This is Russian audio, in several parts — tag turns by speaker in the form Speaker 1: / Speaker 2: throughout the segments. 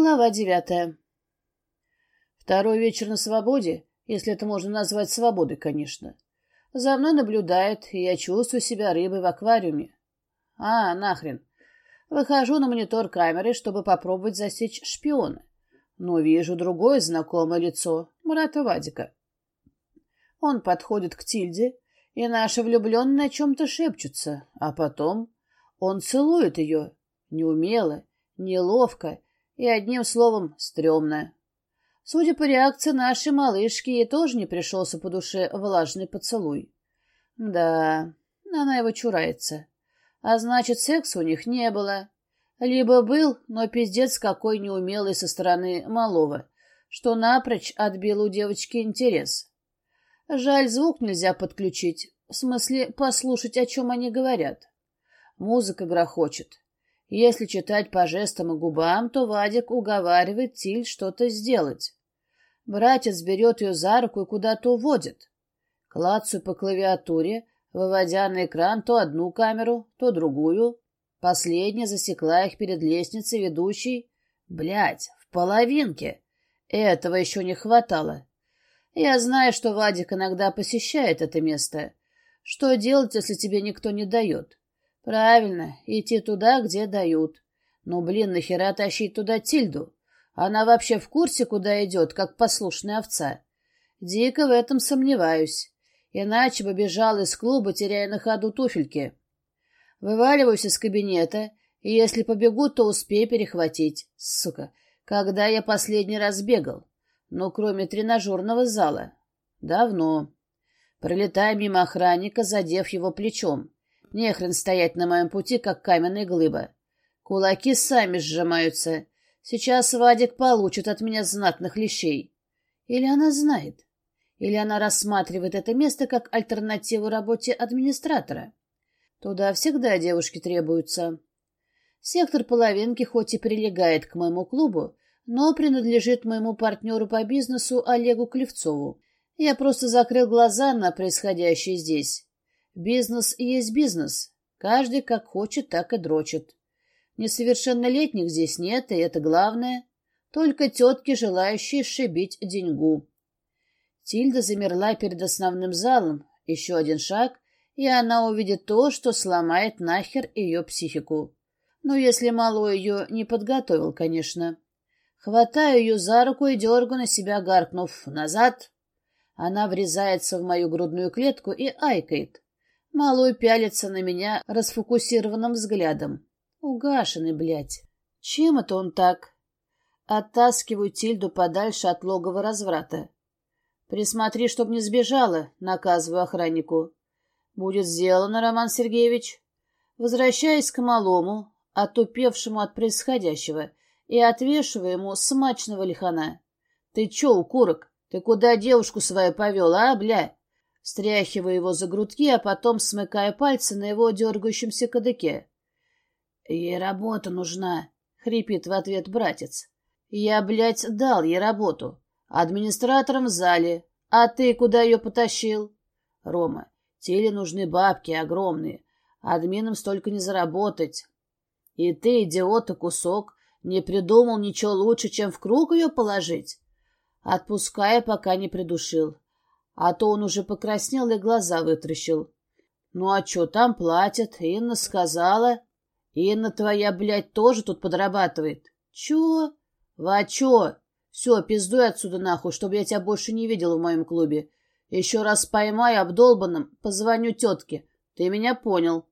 Speaker 1: Глава девятая. Второй вечер на свободе, если это можно назвать свободой, конечно. За мной наблюдает, и я чувствую себя рыбой в аквариуме. А, нахрен. Выхожу на монитор камеры, чтобы попробовать засечь шпиона. Но вижу другое знакомое лицо, Мурата Вадика. Он подходит к Тильде, и наши влюбленные о чем-то шепчутся, а потом он целует ее, неумело, неловко, и одним словом стрёмно. Судя по реакции нашей малышки, ей тоже не пришелся по душе влажный поцелуй. Да, она его чурается. А значит, секса у них не было. Либо был, но пиздец какой неумелый со стороны малого, что напрочь отбил у девочки интерес. Жаль, звук нельзя подключить, в смысле послушать, о чем они говорят. Музыка грохочет. Если читать по жестам и губам, то Вадик уговаривает Тиль что-то сделать. Братец берет ее за руку и куда-то уводит. Клацаю по клавиатуре, выводя на экран то одну камеру, то другую. Последняя засекла их перед лестницей ведущей. Блядь, в половинке. Этого еще не хватало. Я знаю, что Вадик иногда посещает это место. Что делать, если тебе никто не дает? Правильно, идти туда, где дают. Но, блин, нахера тащить туда Тильду? Она вообще в курсе, куда идет, как послушная овца? Дико в этом сомневаюсь. Иначе бы бежал из клуба, теряя на ходу туфельки. Вываливаюсь из кабинета, и если побегу, то успею перехватить. Сука, когда я последний раз бегал? Ну, кроме тренажерного зала. Давно. Пролетая мимо охранника, задев его плечом. Нехрен стоять на моем пути, как каменная глыба. Кулаки сами сжимаются. Сейчас Вадик получит от меня знатных лещей. Или она знает? Или она рассматривает это место как альтернативу работе администратора? Туда всегда девушки требуются. Сектор половинки хоть и прилегает к моему клубу, но принадлежит моему партнеру по бизнесу Олегу Клевцову. Я просто закрыл глаза на происходящее здесь. Бизнес есть бизнес. Каждый как хочет, так и дрочит. Несовершеннолетних здесь нет, и это главное. Только тетки, желающие шибить деньгу. Тильда замерла перед основным залом. Еще один шаг, и она увидит то, что сломает нахер ее психику. Ну, если мало ее не подготовил, конечно. Хватаю ее за руку и дергаю на себя, гаркнув «назад». Она врезается в мою грудную клетку и айкает. Малой пялится на меня расфокусированным взглядом. Угашенный, блядь. Чем это он так? Оттаскиваю Тильду подальше от логова разврата. Присмотри, чтоб не сбежала, наказываю охраннику. Будет сделано, Роман Сергеевич. Возвращаясь к малому, отупевшему от происходящего, и отвешиваю ему смачного лихана. Ты чё, укурок, ты куда девушку свою повел, а, бля? Стряхивая его за грудки, а потом смыкая пальцы на его дергающемся кадыке. «Ей работа нужна», — хрипит в ответ братец. «Я, блядь, дал ей работу. Администратором в зале. А ты куда ее потащил?» «Рома, теле нужны бабки огромные. Админам столько не заработать. И ты, идиота, кусок, не придумал ничего лучше, чем в круг ее положить?» Отпуская, пока не придушил а то он уже покраснел и глаза вытращил. Ну а чё, там платят, Инна сказала. Инна твоя, блядь, тоже тут подрабатывает. Чё? Ва чё? Все, пиздуй отсюда нахуй, чтобы я тебя больше не видел в моем клубе. Еще раз поймаю обдолбанным, позвоню тетке. Ты меня понял.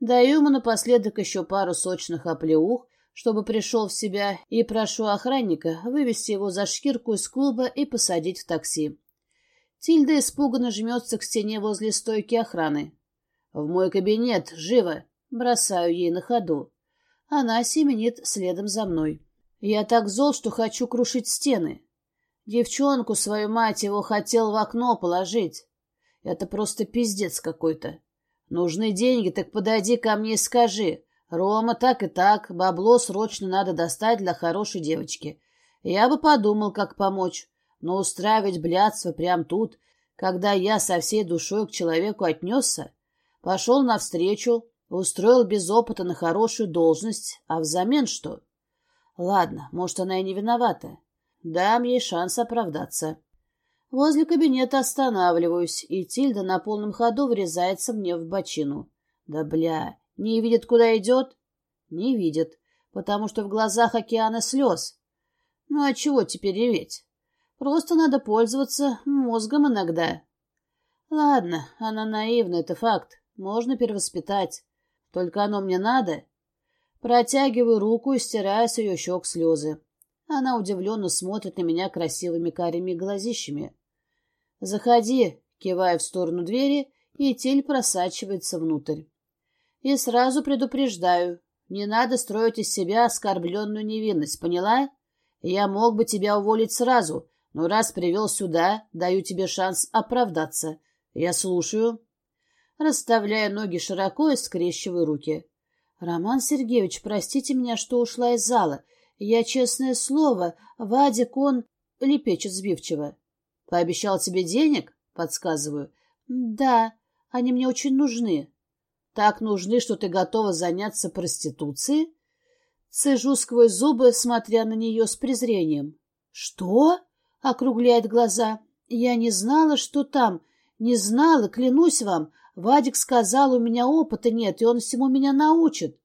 Speaker 1: Даю ему напоследок еще пару сочных оплеух, чтобы пришел в себя, и прошу охранника вывести его за шкирку из клуба и посадить в такси. Тильда испуганно жмется к стене возле стойки охраны. «В мой кабинет! Живо!» Бросаю ей на ходу. Она семенит следом за мной. Я так зол, что хочу крушить стены. Девчонку, свою мать, его хотел в окно положить. Это просто пиздец какой-то. Нужны деньги, так подойди ко мне и скажи. Рома, так и так, бабло срочно надо достать для хорошей девочки. Я бы подумал, как помочь. Но устраивать блядство прямо тут, когда я со всей душой к человеку отнесся, пошел навстречу, устроил без опыта на хорошую должность, а взамен что? Ладно, может, она и не виновата. Дам ей шанс оправдаться. Возле кабинета останавливаюсь, и Тильда на полном ходу врезается мне в бочину. Да бля, не видит, куда идет? Не видит, потому что в глазах океана слез. Ну а чего теперь реветь? Просто надо пользоваться мозгом иногда. Ладно, она наивна, это факт. Можно перевоспитать. Только оно мне надо. Протягиваю руку и стираю с ее щек слезы. Она удивленно смотрит на меня красивыми карими глазищами. «Заходи», — кивая в сторону двери, и тель просачивается внутрь. И сразу предупреждаю, не надо строить из себя оскорбленную невинность, поняла? Я мог бы тебя уволить сразу, но раз привел сюда, даю тебе шанс оправдаться. Я слушаю. Расставляя ноги широко и скрещиваю руки. Роман Сергеевич, простите меня, что ушла из зала. Я, честное слово, Вадик, он... Лепечет сбивчиво. Пообещал тебе денег? Подсказываю. Да, они мне очень нужны. Так нужны, что ты готова заняться проституцией? Цежу сквозь зубы, смотря на нее с презрением. Что? Округляет глаза. Я не знала, что там. Не знала, клянусь вам. Вадик сказал, у меня опыта нет, и он всему меня научит.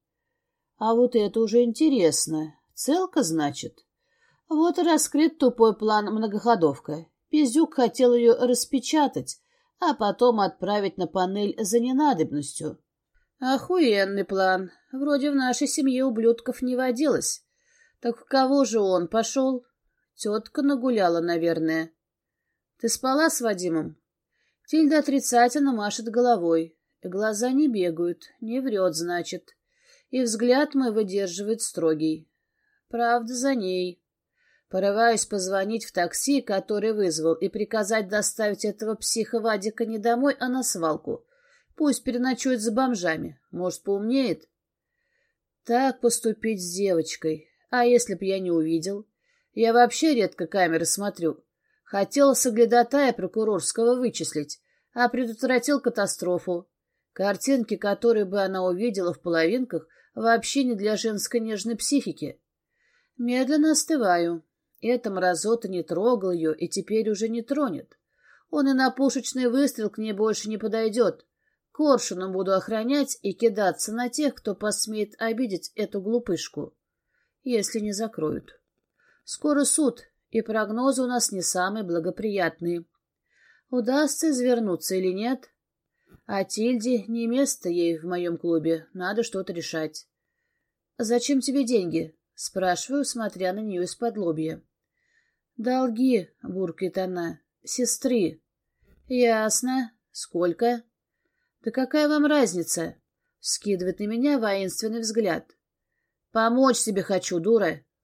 Speaker 1: А вот это уже интересно. Целка, значит? Вот и раскрыт тупой план многоходовка. Пиздюк хотел ее распечатать, а потом отправить на панель за ненадобностью. Охуенный план. Вроде в нашей семье ублюдков не водилось. Так в кого же он пошел? Тетка нагуляла, наверное. Ты спала с Вадимом? Тильда отрицательно машет головой. Глаза не бегают, не врет, значит. И взгляд мой выдерживает строгий. Правда за ней. Порываюсь позвонить в такси, который вызвал, и приказать доставить этого психа Вадика не домой, а на свалку. Пусть переночует за бомжами. Может, поумнеет? Так поступить с девочкой. А если б я не увидел? Я вообще редко камеры смотрю. Хотел соглядатая прокурорского вычислить, а предотвратил катастрофу. Картинки, которые бы она увидела в половинках, вообще не для женской нежной психики. Медленно остываю. Эта мразота не трогал ее и теперь уже не тронет. Он и на пушечный выстрел к ней больше не подойдет. Коршуном буду охранять и кидаться на тех, кто посмеет обидеть эту глупышку, если не закроют. Скоро суд, и прогнозы у нас не самые благоприятные. Удастся извернуться или нет? А Тильде не место ей в моем клубе, надо что-то решать. «Зачем тебе деньги?» — спрашиваю, смотря на нее из-под лобья. «Долги», — буркает она, — «сестры». «Ясно. Сколько?» «Да какая вам разница?» — скидывает на меня воинственный взгляд. «Помочь тебе хочу, дура.